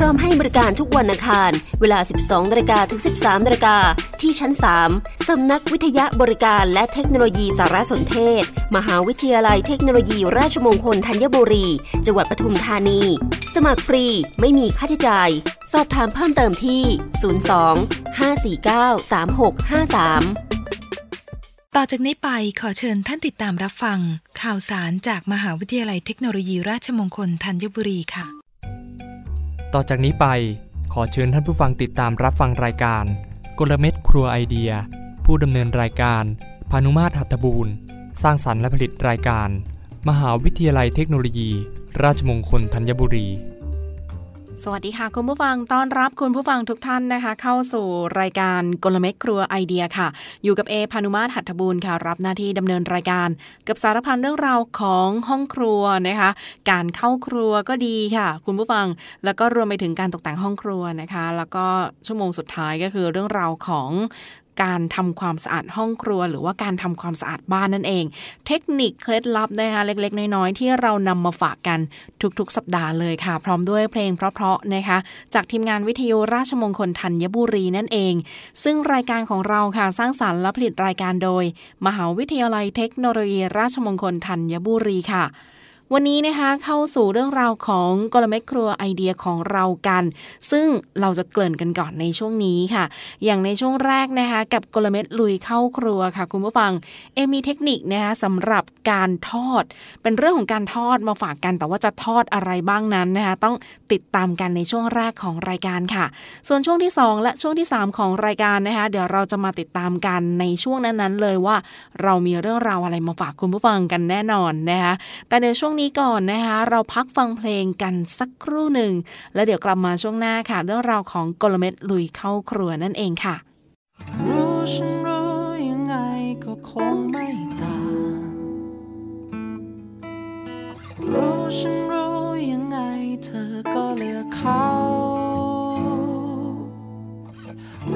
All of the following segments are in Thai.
พร้อมให้บริการทุกวันอังคาร เวลา 12นาฬิกาถึง 13นาฬิกาที่ชั้น 3 สำนักวิทยาบริการและเทคโนโลยีสารสนเทศ มหาวิทยาลัยเทคโนโลยี ราชมงคลธัญบุรี จังหวัดปทุมธานี สมัครฟรีไม่มีค่าใช้จ่าย สอบถามเพิ่มเติมที่ 02 549 3653ต่อจากนี้ไปขอเชิญท่านติดตามรับฟัง ข่าวสารจากมหาวิทยาลัยเทคโนโลยีราชมงคลธัญบุรีค่ะ ต่อจากนี้ไปขอเชิญท่านผู้ฟังติดตามรับฟังรายการ กลเม็ดครัวไอเดีย ผู้ดำเนินรายการพานุมาตรหัตถบูรณ์ สร้างสรรค์และผลิตรายการ มหาวิทยาลัยเทคโนโลยี ราชมงคลธัญบุรี สวัสดีค่ะคุณผู้ฟังต้อนรับคุณผู้ฟังทุกท่านนะคะ เข้าสู่รายการกลเม็ดครัวไอเดียค่ะ อยู่กับเอพานุมาตรหัตถบูรณ์ค่ะ รับหน้าที่ดำเนินรายการ กับสารพันเรื่องราวของห้องครัวนะคะ การเข้าครัวก็ดีค่ะ คุณผู้ฟังแล้วก็รวมไปถึงการตกแต่งห้องครัวนะคะ แล้วก็ชั่วโมงสุดท้ายก็คือเรื่องราวของ การทำความสะอาดห้องครัว หรือว่าการทำความสะอาดบ้านนั่นเอง เทคนิคเคล็ดลับนะคะเล็กๆ น้อยๆ ที่เรานำมาฝากกันทุกๆ สัปดาห์เลยค่ะ พร้อมด้วยเพลงเพราะๆนะคะ จากทีมงานวิทยุราชมงคลธัญบุรีนั่นเอง ซึ่งรายการของเราค่ะสร้างสารรค์และผลิตรายการโดย มหาวิทยาลัยเทคโนโลยีราชมงคลธัญบุรีค่ะ วันนี้นะคะเข้าสู่เรื่องราวของกลเม็ดครัวไอเดียของเรากัน ซึ่งเราจะเกริ่นกันก่อนในช่วงนี้ค่ะ อย่างในช่วงแรกนะคะกับกลเม็ดลุยเข้าครัวค่ะ คุณผู้ฟังเอมีเทคนิคนะคะสำหรับการทอด เป็นเรื่องของการทอดมาฝากกัน แต่ว่าจะทอดอะไรบ้างนั้นนะคะต้องติดตามกันในช่วงแรกของรายการค่ะ ส่วนช่วงที่ 2 และช่วงที่ 3 ของรายการนะคะเดี๋ยวเราจะมาติดตามกันในช่วงนั้นๆ เลยว่า เรามีเรื่องราวอะไรมาฝากคุณผู้ฟังกันแน่นอนนะคะแต่ในช่วงนี้ก่อนนะคะ เราพักฟังเพลงกันสักครู่หนึ่ง แล้วเดี๋ยวกลับมาช่วงหน้าค่ะ เรื่องราวของกลเม็ดลุยเข้าครัวนั่นเองค่ะ รู้ฉันรู้ยังไงก็คงไม่ต่างรู้ฉันรู้ยังไงเธอก็เลือกเขา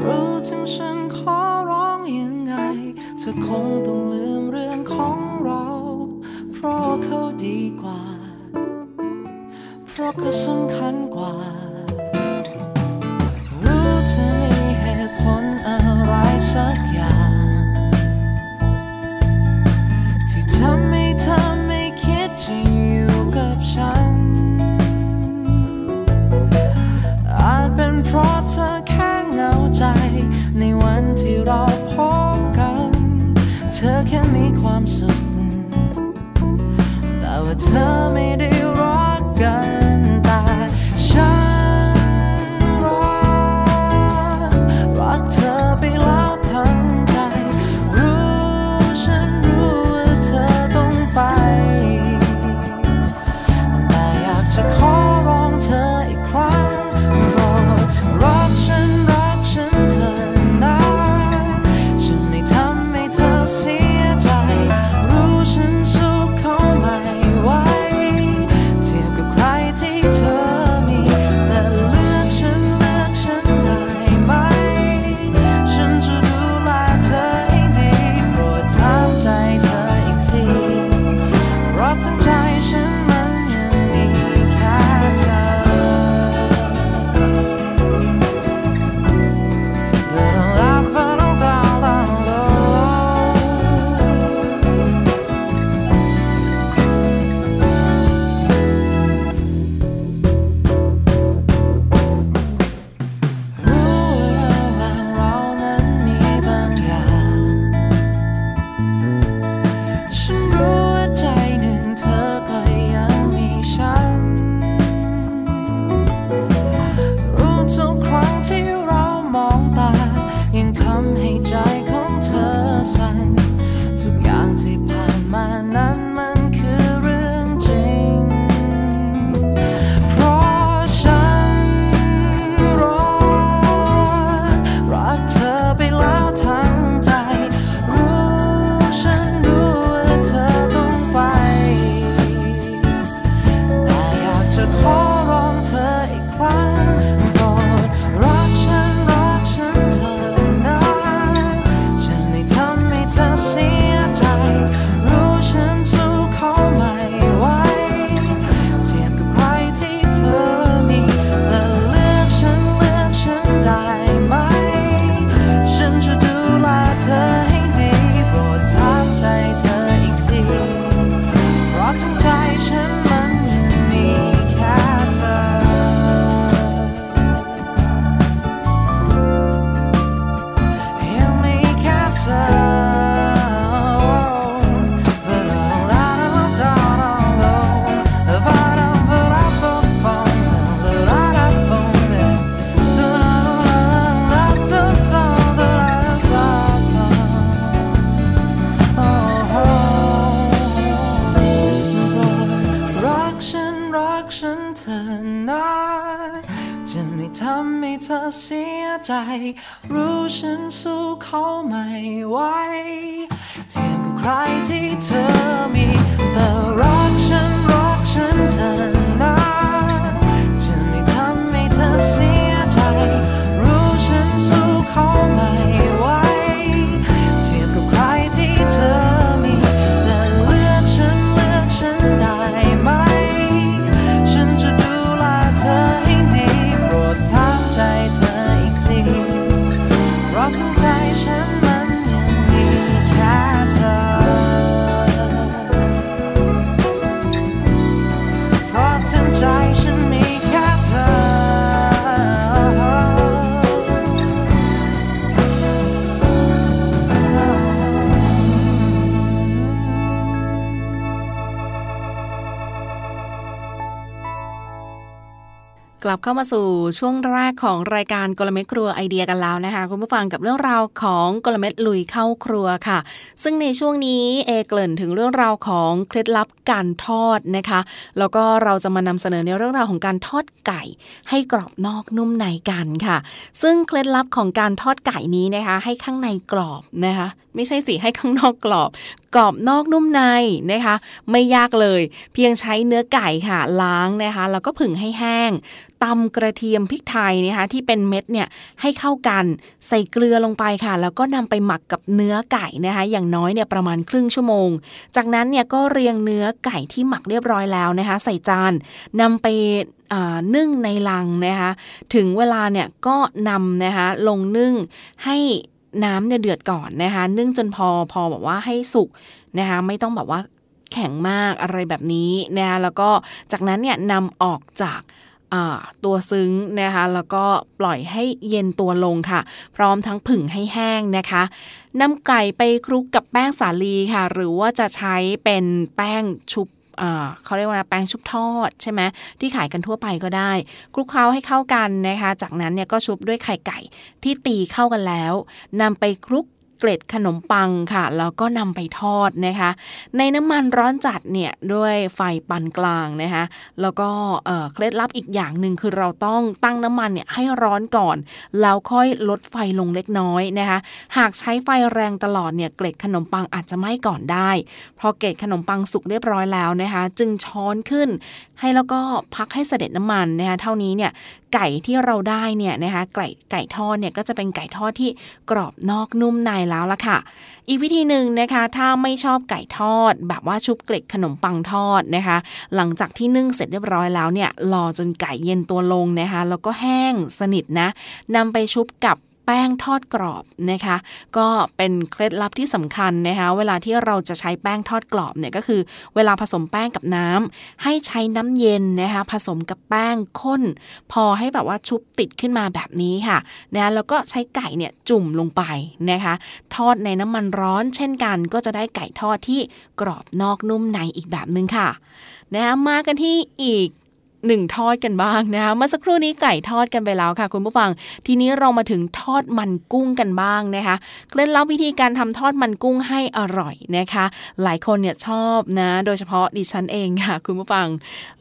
รู้ถึงฉันขอร้องยังไงเธอคงต้องเรื่อง เพราะเขาสำคัญกว่า รู้เธอมีเหตุผลอะไรสักอย่าง ที่ทำให้เธอไม่คิดจะอยู่กับฉัน อาจเป็นเพราะเธอแค่เหงาใจ ในวันที่เราพบกัน เธอแค่มีความสุข แต่ว่าเธอ ลับเข้ามาสู่ช่วงแรกของรายการกลเม็ดครัวไอเดียกันแล้วนะคะ คุณผู้ฟังกับเรื่องราวของกลเม็ดลุยเข้าครัวค่ะ ซึ่งในช่วงนี้เอเกริ่นถึงเรื่องราวของเคล็ดลับการทอดนะคะ แล้วก็เราจะมานำเสนอในเรื่องราวของการทอดไก่ ให้กรอบนอกนุ่มในกันค่ะ ซึ่งเคล็ดลับของการทอดไก่นี้นะคะ ให้ข้างในกรอบนะคะ ไม่ใช่สิให้ข้างนอกกรอบกรอบนอกนุ่มในนะคะ ไม่ยากเลย เพียงใช้เนื้อไก่ค่ะล้างนะคะ แล้วก็ผึ่งให้แห้งตำกระเทียมพริกไทยนะคะที่เป็นเม็ดเนี่ยให้เข้ากันใส่เกลือลงไปค่ะ แล้วก็นำไปหมักกับเนื้อไก่นะคะอย่างน้อยเนี่ยประมาณครึ่งชั่วโมง จากนั้นเนี่ยก็เรียงเนื้อไก่ที่หมักเรียบร้อยแล้วนะคะใส่จานนำไปนึ่งในลังนะคะถึงเวลาเนี่ยก็นำนะคะลงนึ่งให้น้ำเนี่ยเดือดก่อนนะคะนึ่งจนพอพอแบบว่าให้สุกนะคะไม่ต้องแบบว่าแข็งมากอะไรแบบนี้นะคะแล้วก็จากนั้นเนี่ยนำออกจาก ตัวซึ้งนะคะแล้วก็ปล่อยให้เย็นตัวลงค่ะ พร้อมทั้งผึ่งให้แห้งนะคะนำไก่ไปคลุกกับแป้งสาลีค่ะ หรือว่าจะใช้เป็นแป้งชุบเขาเรียกว่าแป้งชุบทอดใช่ไหมที่ขายกันทั่วไปก็ได้คลุกเคล้าให้เข้ากันนะคะ จากนั้นเนี่ยก็ชุบด้วยไข่ไก่ที่ตีเข้ากันแล้วนำไปคลุก เกล็ดขนมปังค่ะ แล้วก็นำไปทอดนะคะ ในน้ำมันร้อนจัดเนี่ยด้วยไฟปานกลางนะคะแล้วก็เอ่อเคล็ดลับอีกอย่างหนึ่งคือเราต้องตั้งน้ำมันเนี่ยให้ร้อนก่อน แล้วค่อยลดไฟลงเล็กน้อยนะคะ หากใช้ไฟแรงตลอดเนี่ยเกล็ดขนมปังอาจจะไหม้ก่อนได้ พอเกล็ดขนมปังสุกเรียบร้อยแล้วนะคะ จึงช้อนขึ้น ให้แล้วก็พักให้เสด็จน้ำมันนะคะเท่านี้เนี่ย ไก่ที่เราได้เนี่ยนะคะไก่ไก่ทอดเนี่ยก็จะเป็นไก่ทอดที่กรอบนอกนุ่มในแล้วละค่ะ อีกวิธีหนึ่งนะคะถ้าไม่ชอบไก่ทอด แบบว่าชุบเกล็ดขนมปังทอดนะคะ หลังจากที่นึ่งเสร็จเรียบร้อยแล้วเนี่ยรอจนไก่เย็นตัวลงนะคะแล้วก็แห้งสนิทนะนำไปชุบกับ แป้งทอดกรอบนะคะ ก็เป็นเคล็ดลับที่สำคัญนะคะเวลาที่เราจะใช้แป้งทอดกรอบเนี่ยก็คือ เวลาผสมแป้งกับน้ำให้ใช้น้ำเย็นนะคะผสมกับแป้งข้น พอให้แบบว่าชุบติดขึ้นมาแบบนี้ค่ะนะแล้วก็ใช้ไก่เนี่ยจุ่มลงไปนะคะ ทอดในน้ำมันร้อนเช่นกัน ก็จะได้ไก่ทอดที่กรอบนอกนุ่มในอีกแบบนึงค่ะนะคะมากันที่อีก หนึ่งทอดกันบ้างนะคะเมื่อสักครู่นี้ไก่ทอดกันไปแล้วค่ะ คุณผู้ฟัง ทีนี้เรามาถึงทอดมันกุ้งกันบ้างนะคะเคล็ดลับวิธีการทำทอดมันกุ้งให้อร่อยนะคะ หลายคนเนี่ยชอบนะ โดยเฉพาะดิฉันเองค่ะ คุณผู้ฟัง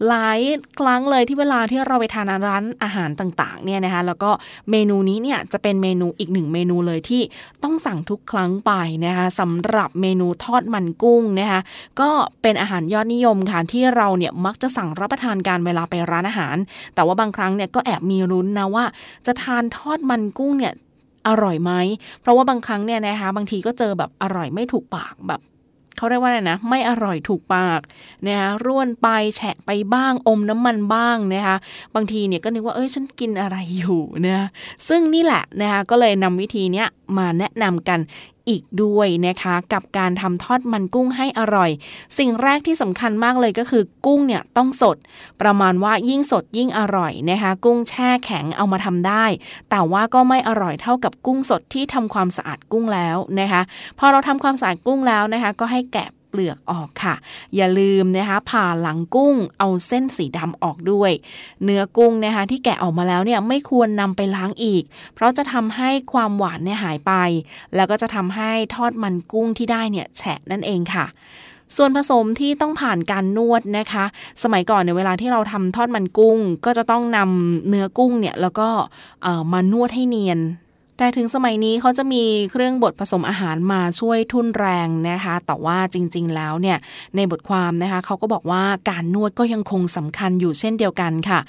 หลายครั้งเลยที่เวลาที่เราไปทานร้านอาหารต่างๆเนี่ยนะคะ แล้วก็เมนูนี้เนี่ยจะเป็นเมนูอีกหนึ่งเมนูเลยที่ต้องสั่งทุกครั้งไปนะคะสำหรับเมนูทอดมันกุ้งนะคะก็เป็นอาหารยอดนิยมค่ะที่เราเนี่ยมักจะสั่งรับประทานการเวลาไปร้านอาหาร แต่ว่าบางครั้งเนี่ยก็แอบมีรุ้นนะว่า จะทานทอดมันกุ้งเนี่ยอร่อยไหม เพราะว่าบางครั้งเนี่ยนะคะบางทีก็เจอแบบอร่อยไม่ถูกปากแบบเขาเรียกว่าอะไรนะ ไม่อร่อยถูกปากนะคะร่วนไปแฉะไปบ้างอมน้ำมันบ้างนะคะบางทีเนี่ยก็นึกว่าเอ้ยฉันกินอะไรอยู่นะซึ่งนี่แหละนะคะก็เลยนำวิธีเนี้ยมาแนะนำกัน อีกด้วยนะคะ กับการทำทอดมันกุ้งให้อร่อย สิ่งแรกที่สำคัญมากเลยก็คือกุ้งเนี่ยต้องสด ประมาณว่ายิ่งสดยิ่งอร่อยนะคะ กุ้งแช่แข็งเอามาทำได้ แต่ว่าก็ไม่อร่อยเท่ากับกุ้งสดที่ทำความสะอาดกุ้งแล้วนะคะ พอเราทำความสะอาดกุ้งแล้วนะคะ ก็ให้แกะ เปลือกออกค่ะ อย่าลืมนะคะผ่าหลังกุ้งเอาเส้นสีดำออกด้วย เนื้อกุ้งนะคะที่แกะออกมาแล้วเนี่ยไม่ควรนำไปล้างอีก เพราะจะทำให้ความหวานเนี่ยหายไป แล้วก็จะทำให้ทอดมันกุ้งที่ได้เนี่ยแฉะนั่นเองค่ะส่วนผสมที่ต้องผ่านการนวดนะคะ สมัยก่อนเนี่ยเวลาที่เราทำทอดมันกุ้ง ก็จะต้องนำเนื้อกุ้งเนี่ยแล้วก็มานวดให้เนียน แต่ถึงสมัยนี้เขาจะมีเครื่องบดผสมอาหารมาช่วยทุ่นแรงนะคะ แต่ว่าจริงๆแล้วเนี่ยในบทความนะคะเขาก็บอกว่าการนวดก็ยังคงสำคัญอยู่เช่นเดียวกันค่ะ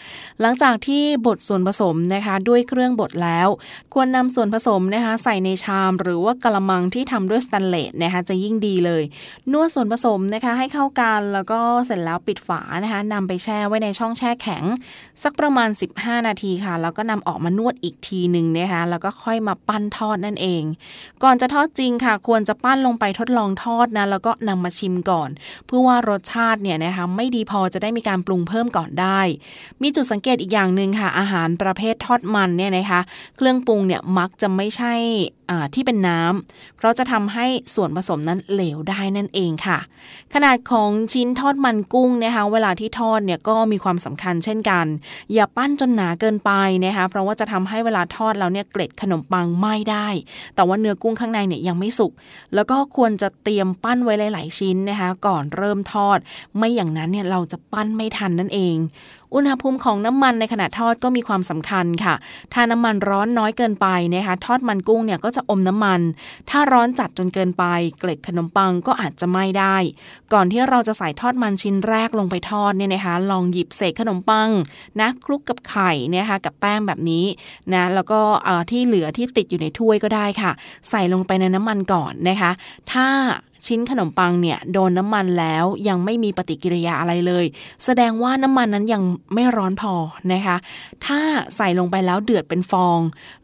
หลังจากที่บดส่วนผสมนะคะด้วยเครื่องบดแล้ว ควรนำส่วนผสมนะคะใส่ในชามหรือว่ากระมังที่ทำด้วยสแตนเลสนะคะจะยิ่งดีเลย นวดส่วนผสมนะคะให้เข้ากันแล้วก็เสร็จแล้วปิดฝานะคะนำไปแช่ไว้ในช่องแช่แข็ง สักประมาณ 15 นาทีค่ะ แล้วก็นำออกมานวดอีกทีหนึ่งนะคะแล้วก็ค่อยมาปั้นทอดนั่นเอง ก่อนจะทอดจริงค่ะ ควรจะปั้นลงไปทดลองทอดนะแล้วก็นำมาชิมก่อน เพื่อว่ารสชาติเนี่ยนะคะไม่ดีพอจะได้มีการปรุงเพิ่มก่อนได้ มีจุดสังเกตอีกอย่างหนึ่งค่ะ อาหารประเภททอดมันเนี่ยนะคะ เครื่องปรุงเนี่ยมักจะไม่ใช่ที่เป็นน้ำเพราะจะทำให้ส่วนผสมนั้นเหลวได้นั่นเองค่ะ ขนาดของชิ้นทอดมันกุ้งนะคะเวลาที่ทอดเนี่ยก็มีความสำคัญเช่นกัน อย่าปั้นจนหนาเกินไปนะคะเพราะว่าจะทำให้เวลาทอดแล้วเนี่ยเกล็ดขนมปังไหม้ได้ แต่ว่าเนื้อกุ้งข้างในเนี่ยยังไม่สุก แล้วก็ควรจะเตรียมปั้นไว้หลาย ๆ ชิ้นนะคะ ก่อนเริ่มทอด ไม่อย่างนั้นเนี่ยเราจะปั้นไม่ทันนั่นเอง อุณหภูมิของน้ำมันในขณะทอดก็มีความสำคัญค่ะ ถ้าน้ำมันร้อนน้อยเกินไปนะคะทอดมันกุ้งเนี่ยก็จะอมน้ำมัน ถ้าร้อนจัดจนเกินไป เกล็ดขนมปังก็อาจจะไหม้ได้ ก่อนที่เราจะใส่ทอดมันชิ้นแรกลงไปทอดเนี่ยนะคะ ลองหยิบเศษขนมปังนะคลุกกับไข่นะคะกับแป้งแบบนี้นะแล้วก็ที่เหลือที่ติดอยู่ในถ้วยก็ได้ค่ะ ใส่ลงไปในน้ำมันก่อนนะคะ ถ้า ชิ้นขนมปังเนี่ยโดนน้ำมันแล้วยังไม่มีปฏิกิริยาอะไรเลย แสดงว่าน้ำมันนั้นยังไม่ร้อนพอนะคะ ถ้าใส่ลงไปแล้วเดือดเป็นฟอง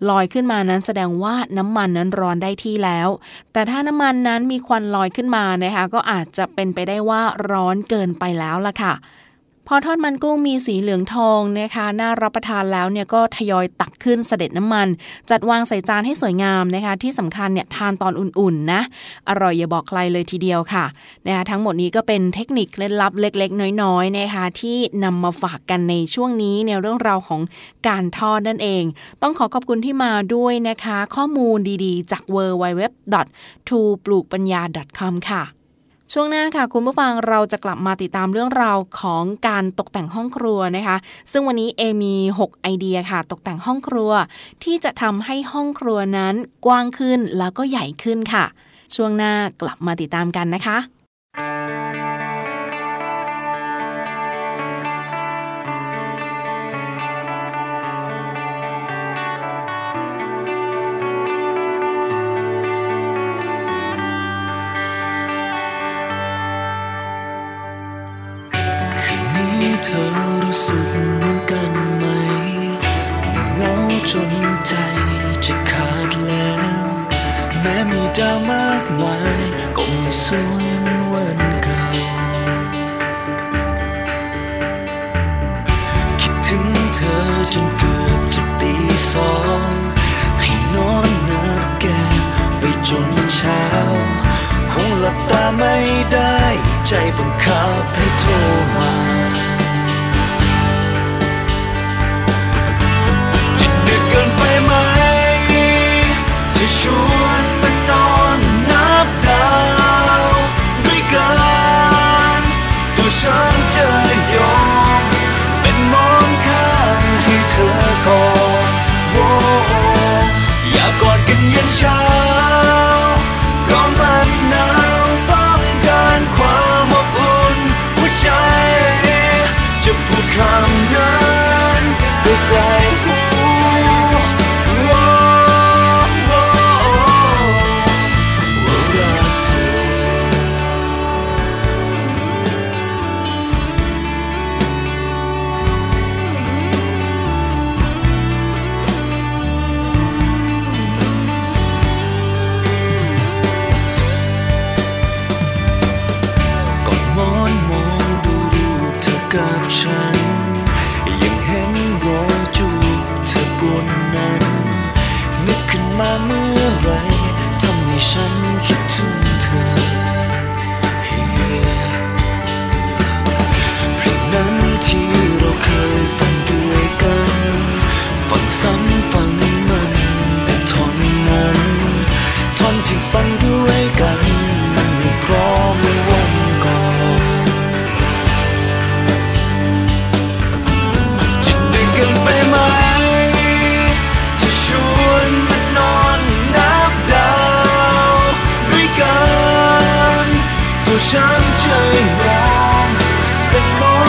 ลอยขึ้นมานั้นแสดงว่าน้ำมันนั้นร้อนได้ที่แล้ว แต่ถ้าน้ำมันนั้นมีควันลอยขึ้นมานะคะ ก็อาจจะเป็นไปได้ว่าร้อนเกินไปแล้วล่ะค่ะ พอทอดมันกุ้งมีสีเหลืองทองนะคะน่ารับประทานแล้วเนี่ยก็ทยอยตักขึ้นเสด็จน้ำมัน จัดวางใส่จานให้สวยงามนะคะ ที่สำคัญเนี่ยทานตอนอุ่นๆนะอร่อยอย่าบอกใครเลยทีเดียวค่ะนะคะทั้งหมดนี้ก็เป็นเทคนิคเคล็ดลับเล็ก ๆ น้อยๆนะคะที่นำมาฝากกันในช่วงนี้ในเรื่องราวของการทอดนั่นเอง ต้องขอขอบคุณที่มาด้วยนะคะ ข้อมูลดีๆ จาก w w w t o ปลูกปัญญา .com ค่ะ ช่วงหน้าค่ะ คุณผู้ฟังเราจะกลับมาติดตามเรื่องราวของการตกแต่งห้องครัวนะคะ ซึ่งวันนี้เอมี 6 ไอเดียค่ะ ตกแต่งห้องครัว ที่จะทำให้ห้องครัวนั้นกว้างขึ้นแล้วก็ใหญ่ขึ้นค่ะ ช่วงหน้ากลับมาติดตามกันนะคะ จนเช้า คงหลับตาไม่ได้ ใจบังคับให้โทรมาจะดึกเกินไปไหมาน I am. The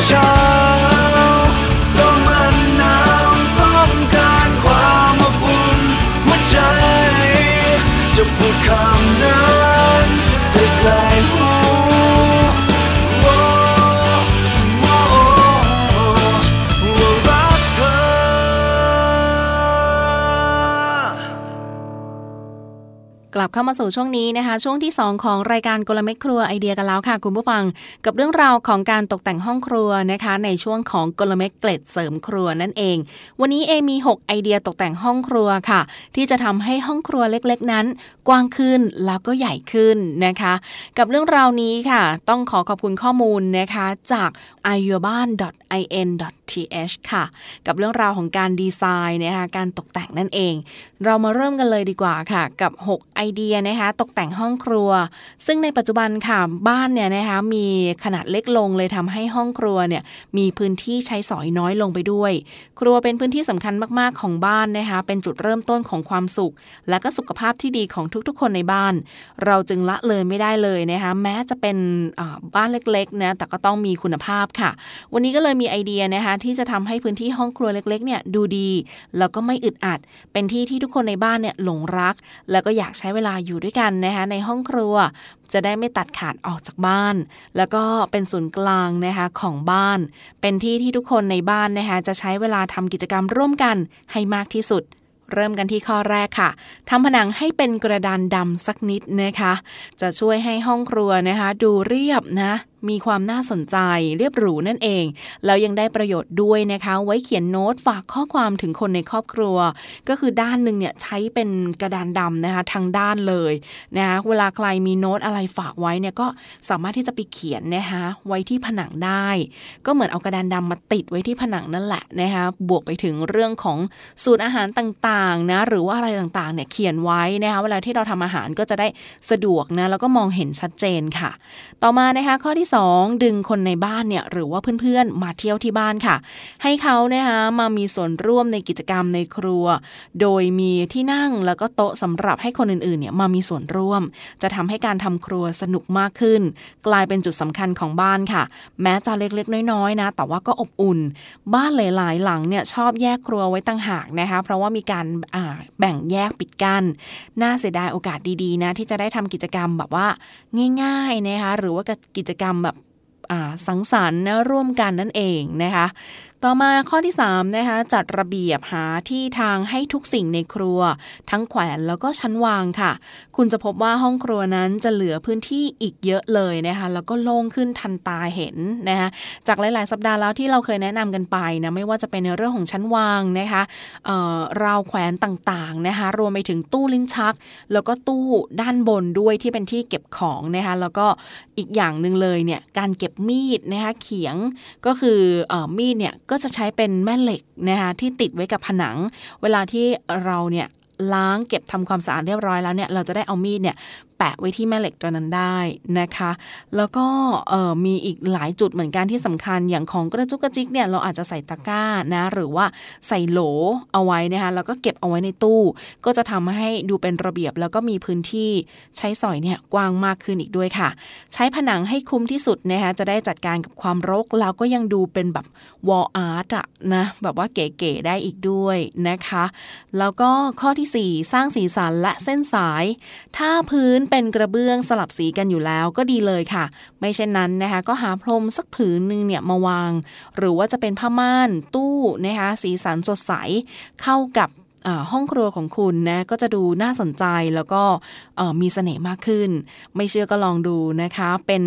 เบเข้ามาสู่ช่วงนี้นะคะ ช่วงที่ 2 ของรายการกลเม็ดครัวไอเดียกันแล้วค่ะ คุณผู้ฟัง กับเรื่องราวของการตกแต่งห้องครัวนะคะ ในช่วงของกลเม็ดเกล็ดเสริมครัวนั่นเอง วันนี้เอมี 6 ไอเดียตกแต่งห้องครัวค่ะ ที่จะทำให้ห้องครัวเล็กๆ นั้น กว้างขึ้นแล้วก็ใหญ่ขึ้นนะคะ กับเรื่องราวนี้ค่ะ ต้องขอขอบคุณข้อมูลนะคะจาก i y o u r b a n in th ค่ะ กับเรื่องราวของการดีไซน์นะคะการตกแต่งนั่นเอง เรามาเริ่มกันเลยดีกว่าค่ะ กับ 6 ไอเดียนะคะตกแต่งห้องครัว ซึ่งในปัจจุบันค่ะบ้านเนี่ยนะคะมีขนาดเล็กลงเลยทำให้ห้องครัวเนี่ยมีพื้นที่ใช้สอยน้อยลงไปด้วย ครัวเป็นพื้นที่สำคัญมากๆของบ้านนะคะเป็นจุดเริ่มต้นของความสุข และก็สุขภาพที่ดีของทุกๆ คนในบ้าน เราจึงละเลยไม่ได้เลยนะคะแม้จะเป็นบ้านเล็กๆนะแต่ก็ต้องมีคุณภาพค่ะ วันนี้ก็เลยมีไอเดียนะคะที่จะทำให้พื้นที่ห้องครัวเล็กๆเนี่ยดูดี แล้วก็ไม่อึดอัด เป็นที่ที่ทุกคนในบ้านเนี่ยหลงรัก แล้วก็อยากใช้เวลาอยู่ด้วยกันนะคะในห้องครัวจะได้ไม่ตัดขาดออกจากบ้าน แล้วก็เป็นศูนย์กลางนะคะของบ้าน เป็นที่ที่ทุกคนในบ้านนะคะจะใช้เวลาทำกิจกรรมร่วมกันให้มากที่สุด เริ่มกันที่ข้อแรกค่ะทำผนังให้เป็นกระดานดำสักนิดนะคะ จะช่วยให้ห้องครัวนะคะ ดูเรียบนะมีความน่าสนใจเรียบหรูนั่นเอง แล้วยังได้ประโยชน์ด้วยนะคะ ไว้เขียนโน้ตฝากข้อความถึงคนในครอบครัว ก็คือด้านหนึ่งเนี่ยใช้เป็นกระดานดำนะคะทั้งด้านเลยนะคะเวลาใครมีโน้ตอะไรฝากไว้เนี่ยก็สามารถที่จะไปเขียนนะคะไว้ที่ผนังได้ ก็เหมือนเอากระดานดำมาติดไว้ที่ผนังนั่นแหละนะคะบวกไปถึงเรื่องของสูตรอาหารต่างๆนะหรือว่าอะไรต่างๆเนี่ยเขียนไว้นะคะเวลาที่เราทำอาหารก็จะได้สะดวกนะแล้วก็มองเห็นชัดเจนค่ะ ต่อมานะคะข้อที่2ดึงคนในบ้านเนี่ยหรือว่าเพื่อนๆมาเที่ยวที่บ้านค่ะ ให้เขานะคะมามีส่วนร่วมในกิจกรรมในครัว โดยมีที่นั่งแล้วก็โต๊ะสำหรับให้คนอื่นๆเนี่ยมามีส่วนร่วม จะทำให้การทำครัวสนุกมากขึ้น กลายเป็นจุดสำคัญของบ้านค่ะ แม้จะเล็กๆ น้อยๆนะแต่ว่าก็อบอุ่น บ้านหลายๆ หลังเนี่ยชอบแยกครัวไว้ต่างหากนะคะเพราะว่ามีการาแบ่งแยกปิดกั้นน่าเสียดายโอกาสดีๆนะที่จะได้ทำกิจกรรมแบบว่าง่ายๆนะคะหรือว่ากิจกรรมแบบสังสรรค์นะร่วมกันนั่นเองนะคะ ต่อมาข้อที่3นะคะจัดระเบียบหาที่ทางให้ทุกสิ่งในครัว ทั้งแขวนแล้วก็ชั้นวางค่ะ คุณจะพบว่าห้องครัวนั้นจะเหลือพื้นที่อีกเยอะเลยนะคะแล้วก็โล่งขึ้นทันตาเห็นนะคะจากหลาย ๆ สัปดาห์แล้วที่เราเคยแนะนำกันไปนะไม่ว่าจะเป็นในเรื่องของชั้นวางนะคะเอ่อราวแขวนต่างๆนะคะรวมไปถึงตู้ลิ้นชัก แล้วก็ตู้ด้านบนด้วยที่เป็นที่เก็บของนะคะแล้วก็อีกอย่างหนึ่งเลยเนี่ยการเก็บมีดนะคะเขียงก็คือเอ่อมีดเนี่ยก็จะใช้เป็นแม่เหล็กนะคะที่ติดไว้กับผนัง เวลาที่เราเนี่ยล้างเก็บทำความสะอาดเรียบร้อยแล้วเนี่ยเราจะได้เอามีดเนี่ย แปะไว้ที่แม่เหล็กตัวนั้นได้นะคะ แล้วก็มีอีกหลายจุดเหมือนกันที่สำคัญอย่างของกระจุกกระจิกเนี่ยเราอาจจะใส่ตะกร้านะหรือว่าใส่โหลเอาไว้นะคะแล้วก็เก็บเอาไว้ในตู้ ก็จะทำให้ดูเป็นระเบียบแล้วก็มีพื้นที่ใช้สอยเนี่ยกว้างมากขึ้นอีกด้วยค่ะ ใช้ผนังให้คุ้มที่สุดนะคะจะได้จัดการกับความรกแล้วก็ยังดูเป็นแบบวอลอาร์ตอะนะแบบว่าเก๋ๆได้อีกด้วยนะคะ แล้วก็ข้อทีสี่4 สร้างสีสันและเส้นสาย ถ้าพื้นเป็นกระเบื้องสลับสีกันอยู่แล้วก็ดีเลยค่ะ ไม่เช่นนั้นนะคะก็หาพรมสักผืนหนึ่งเนี่ยมาวาง หรือว่าจะเป็นผ้าม่านตู้นะคะสีสันสดใสเข้ากับห้องครัวของคุณนะก็จะดูน่าสนใจแล้วก็มีเสน่ห์มากขึ้น ไม่เชื่อก็ลองดูนะคะ เป็น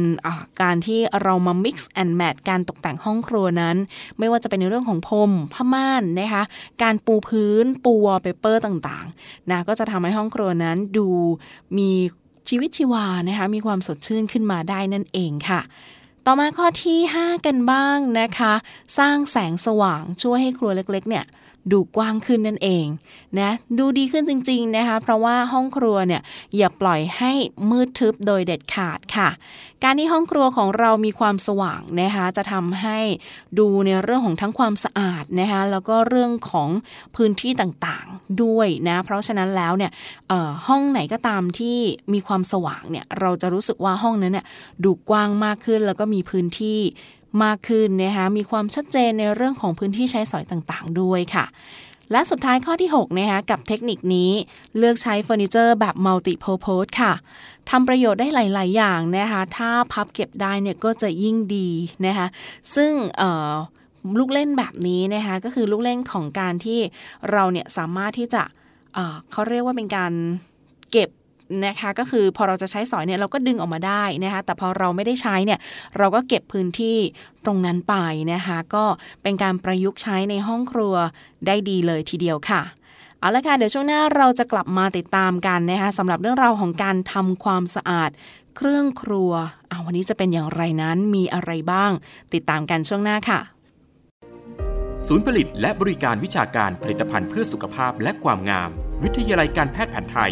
การที่เรามา mix and match การตกแต่งห้องครัวนั้น ไม่ว่าจะเป็นในเรื่องของพรมผ้าม่านนะคะการปูพื้นปูวอลเปเปอร์ต่างๆนะก็จะทำให้ห้องครัวนั้นดูมี ชีวิตชีวานะคะมีความสดชื่นขึ้นมาได้นั่นเองค่ะ ต่อมาข้อที่ 5 กันบ้างนะคะ สร้างแสงสว่างช่วยให้ครัวเล็กๆเนี่ย ดูกว้างขึ้นนั่นเองนะดูดีขึ้นจริงๆนะคะเพราะว่าห้องครัวเนี่ยอย่าปล่อยให้มืดทึบโดยเด็ดขาดค่ะ การที่ห้องครัวของเรามีความสว่างนะคะจะทำให้ดูในเรื่องของทั้งความสะอาดนะคะแล้วก็เรื่องของพื้นที่ต่างๆด้วยนะเพราะฉะนั้นแล้วเนี่ยห้องไหนก็ตามที่มีความสว่างเนี่ยเราจะรู้สึกว่าห้องนั้นเนี่ยดูกว้างมากขึ้นแล้วก็มีพื้นที่ มากขึ้นนะคะมีความชัดเจนในเรื่องของพื้นที่ใช้สอยต่างๆ ด้วยค่ะ และสุดท้ายข้อที่6นะคะกับเทคนิคนี้เลือกใช้เฟอร์นิเจอร์แบบ multi purpose ค่ะทำประโยชน์ได้หลาย ๆ อย่างนะคะถ้าพับเก็บได้เนี่ยก็จะยิ่งดีนะคะซึ่งลูกเล่นแบบนี้นะคะก็คือลูกเล่นของการที่เราเนี่ยสามารถที่จะเขาเรียกว่าเป็นการเก็บ นะคะก็คือพอเราจะใช้สอยเนี่ยเราก็ดึงออกมาได้นะคะแต่พอเราไม่ได้ใช้เนี่ยเราก็เก็บพื้นที่ตรงนั้นไปนะคะก็เป็นการประยุกต์ใช้ในห้องครัวได้ดีเลยทีเดียวค่ะเอาละค่ะเดี๋ยวช่วงหน้าเราจะกลับมาติดตามกันนะคะสำหรับเรื่องราวของการทำความสะอาดเครื่องครัวเอาวันนี้จะเป็นอย่างไรนั้นมีอะไรบ้าง ติดตามกันช่วงหน้าค่ะ ศูนย์ผลิตและบริการวิชาการผลิตภัณฑ์เพื่อสุขภาพและความงาม วิทยาลัยการแพทย์แผนไทย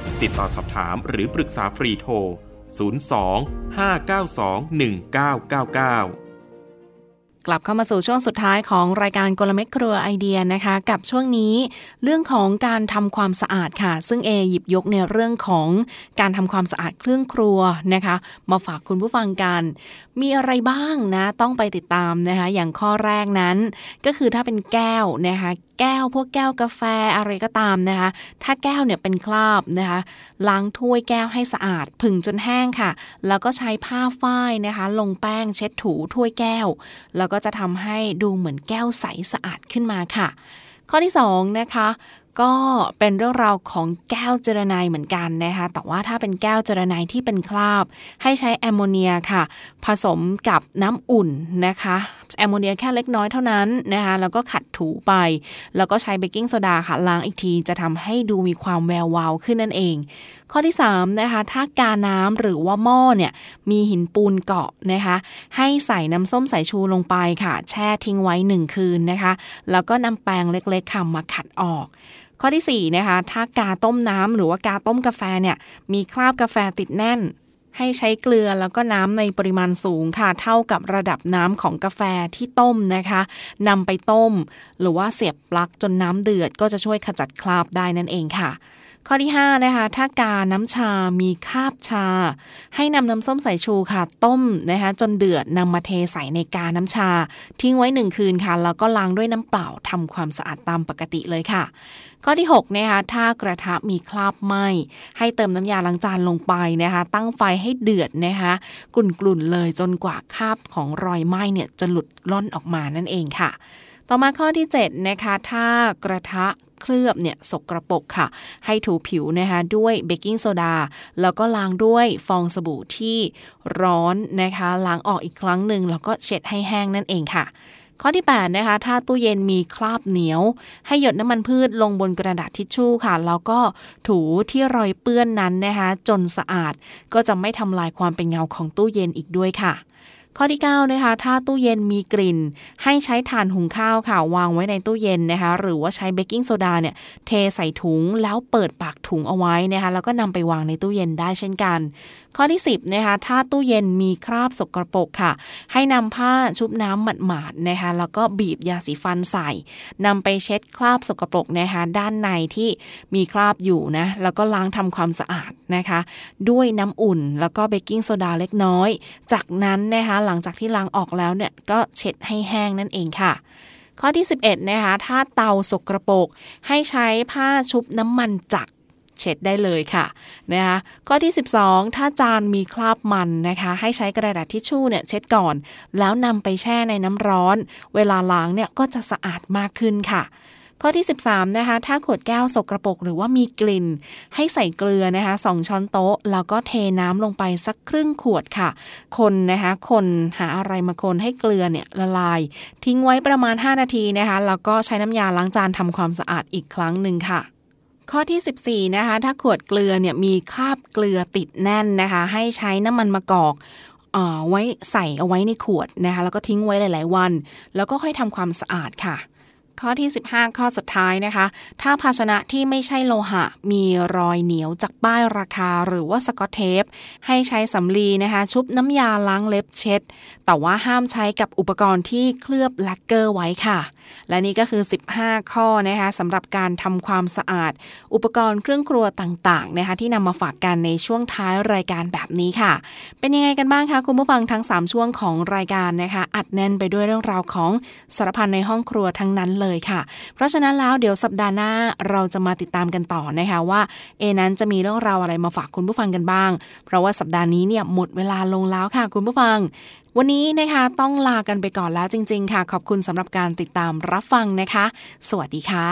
ติดต่อสอบถามหรือปรึกษาฟรีโทร 02 592 1999กลับเข้ามาสู่ช่วงสุดท้ายของรายการกลเม็ดครัวไอเดียนะคะ กับช่วงนี้เรื่องของการทำความสะอาดค่ะ ซึ่งเอหยิบยกในเรื่องของการทำความสะอาดเครื่องครัวนะคะ มาฝากคุณผู้ฟังกันมีอะไรบ้างนะ ต้องไปติดตามนะคะ อย่างข้อแรกนั้น ก็คือถ้าเป็นแก้วนะคะ แก้วพวกแก้วกาแฟอะไรก็ตามนะคะ ถ้าแก้วเนี่ยเป็นคราบนะคะ ล้างถ้วยแก้วให้สะอาด ผึ่งจนแห้งค่ะ แล้วก็ใช้ผ้าฝ้ายนะคะ ลงแป้งเช็ดถูถ้วยแก้ว แล้วก็จะทำให้ดูเหมือนแก้วใสสะอาดขึ้นมาค่ะ ข้อที่2นะคะ ก็เป็นเรื่องราวของแก้วเจียระไนเหมือนกันนะคะแต่ว่าถ้าเป็นแก้วเจียระไนที่เป็นคราบ ให้ใช้แอมโมเนียค่ะ ผสมกับน้ำอุ่นนะคะ แอมโมเนียแค่เล็กน้อยเท่านั้นนะคะแล้วก็ขัดถูไป แล้วก็ใช้เบกกิ้งโซดาค่ะล้างอีกทีจะทำให้ดูมีความแวววาวขึ้นนั่นเอง ข้อที่3นะคะถ้ากาน้ำหรือว่าหม้อเนี่ยมีหินปูนเกาะนะคะให้ใส่น้ำส้มสายชูลงไปค่ะ แช่ทิ้งไว้ 1 คืนนะคะ แล้วก็นำแปรงเล็กๆค่ะมาขัดออกข้อที่4นะคะถ้ากาต้มน้ำหรือว่ากาต้มกาแฟเนี่ยมีคราบกาแฟติดแน่น ให้ใช้เกลือแล้วก็น้ำในปริมาณสูงค่ะ เท่ากับระดับน้ำของกาแฟที่ต้มนะคะนำไปต้ม หรือว่าเสียบปลั๊กจนน้ำเดือดก็จะช่วยขจัดคราบได้นั่นเองค่ะ ข้อที่5นะคะถ้ากาน้ำชา มีคาบชา ให้นำน้ำส้มสายชูค่ะ ต้มนะคะจนเดือดนำมาเทใส่ในกาน้ำชา ทิ้งไว้หนึ่งคืนค่ะ แล้วก็ล้างด้วยน้ำเปล่าทำความสะอาดตามปกติเลยค่ะ ข้อที่6นะคะถ้ากระทะมีคราบไหม้ให้เติมน้ำยาล้างจานลงไปนะคะ ตั้งไฟให้เดือดนะคะกลุ่นๆเลยจนกว่าคราบของรอยไหม้เนี่ยจะหลุดล่อนออกมานั่นเองค่ะ ต่อมาข้อที่7นะคะถ้ากระทะ เคลือบเนี่ยสกรปรกค่ะ ให้ถูผิวนะคะด้วยเบกกิ้งโซดา แล้วก็ล้างด้วยฟองสบู่ที่ร้อนนะคะล้างออกอีกครั้งหนึ่งแล้วก็เช็ดให้แห้งนั่นเองค่ะข้อที่ 8 นะคะ ถ้าตู้เย็นมีคราบเหนียว ให้หยดน้ำมันพืชลงบนกระดาษทิชชู่ค่ะ แล้วก็ถูที่รอยเปื้อนนั้นนะคะ จนสะอาด ก็จะไม่ทำลายความเป็นเงาของตู้เย็นอีกด้วยค่ะ ข้อที่9นะคะถ้าตู้เย็นมีกลิ่น ให้ใช้ถ่านหุงข้าวค่ะวางไว้ในตู้เย็นนะคะหรือว่าใช้เบกกิ้งโซดาเนี่ยเทใส่ถุงแล้วเปิดปากถุงเอาไว้นะคะแล้วก็นำไปวางในตู้เย็นได้เช่นกัน ข้อที่ 10นะคะถ้าตู้เย็นมีคราบสกรปรกค่ะ ให้นำผ้าชุบน้ำหมาดๆนะคะแล้วก็บีบยาสีฟันใส่นำไปเช็ดคราบสกรปรกนะคะด้านในที่มีคราบอยู่นะแล้วก็ล้างทำความสะอาดนะคะ ด้วยน้ำอุ่นแล้วก็เบกกิ้งโซดาเล็กน้อย จากนั้นนะคะหลังจากที่ล้างออกแล้วเนี่ยก็เช็ดให้แห้งนั่นเองค่ะ ข้อที่ 11นะคะถ้าเตาสกรปรกให้ใช้ผ้าชุบน้ำมันจักเช็ดได้เลยค่ะนะคะข้อที่ 12 ถ้าจานมีคราบมันนะคะ ให้ใช้กระดาษทิชชู่เนี่ยเช็ดก่อน แล้วนำไปแช่ในน้ำร้อน เวลาล้างเนี่ยก็จะสะอาดมากขึ้นค่ะ ข้อที่ 13นะคะถ้าขวดแก้วสกรปรกหรือว่ามีกลิ่น ให้ใส่เกลือนะคะ2ช้อนโต๊ะ แล้วก็เทน้ำลงไปสักครึ่งขวดค่ะ คนนะคะคนหาอะไรมาคนให้เกลือเนี่ยละลาย ทิ้งไว้ประมาณ 5 นาทีนะคะแล้วก็ใช้น้ำยาล้างจานทำความสะอาดอีกครั้งหนึ่งค่ะข้อที่ 14 นะคะ ถ้าขวดเกลือเนี่ยมีคราบเกลือติดแน่นนะคะ ให้ใช้น้ำมันมะกอกเอ่อไว้ใส่เอาไว้ในขวดนะคะ แล้วก็ทิ้งไว้หลาย ๆ วัน แล้วก็ค่อยทำความสะอาดค่ะ ข้อที่ 15 ข้อสุดท้ายนะคะ ถ้าภาชนะที่ไม่ใช่โลหะ มีรอยเหนียวจากป้ายราคาหรือว่าสกอตเทป ให้ใช้สำลีนะคะ ชุบน้ำยาล้างเล็บเช็ด แต่ว่าห้ามใช้กับอุปกรณ์ที่เคลือบแลกเกอร์ไว้ค่ะ และนี่ก็คือ 15 ข้อนะคะสำหรับการทำความสะอาด อุปกรณ์เครื่องครัวต่างๆนะคะที่นำมาฝากกันในช่วงท้ายรายการแบบนี้ค่ะ เป็นยังไงกันบ้างคะคุณผู้ฟังทั้ง 3 ช่วงของรายการนะคะอัดแน่นไปด้วยเรื่องราวของสารพันในห้องครัวทั้งนั้นเลยค่ะ เพราะฉะนั้นแล้วเดี๋ยวสัปดาห์หน้าเราจะมาติดตามกันต่อนะคะว่าเอนั้นจะมีเรื่องราวอะไรมาฝากคุณผู้ฟังกันบ้าง เพราะว่าสัปดาห์นี้เนี่ยหมดเวลาลงแล้วค่ะคุณผู้ฟัง วันนี้นะคะต้องลากันไปก่อนแล้วจริง ๆ ค่ะ ขอบคุณสำหรับการติดตามรับฟังนะคะ สวัสดีค่ะ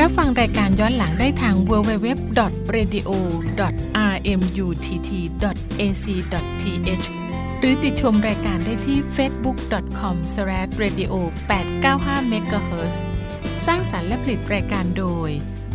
รับฟังรายการย้อนหลังได้ทาง www.radio.rmutt.ac.th หรือติดชมรายการได้ที่ facebook.com/radio895 MHz สร้างสรรค์และผลิตรายการโดย